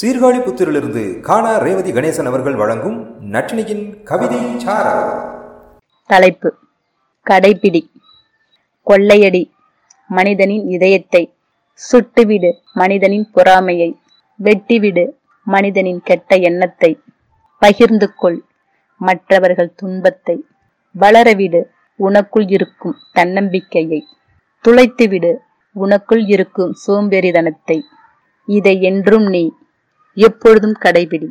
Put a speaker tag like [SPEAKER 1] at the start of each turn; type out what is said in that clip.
[SPEAKER 1] சீர்காழிபுத்தூரிலிருந்து காணா ரேவதி கணேசன் அவர்கள் வழங்கும் நட்டினியின் கவிதை
[SPEAKER 2] தலைப்பு. கடைப்பிடி. கொள்ளையடி. மனிதனின் இதயத்தை. சுட்டுவிடு மனிதனின் பொறாமையை. வெட்டிவிடு மனிதனின் கெட்ட எண்ணத்தை. பகிர்ந்து கொள் மற்றவர்கள் துன்பத்தை. வளரவிடு உனக்குள் இருக்கும் தன்னம்பிக்கையை. துளைத்துவிடு உனக்குள் இருக்கும் சோம்பேறிதனத்தை இதை என்றும் நீ எப்பொழுதும் கடைபிடி.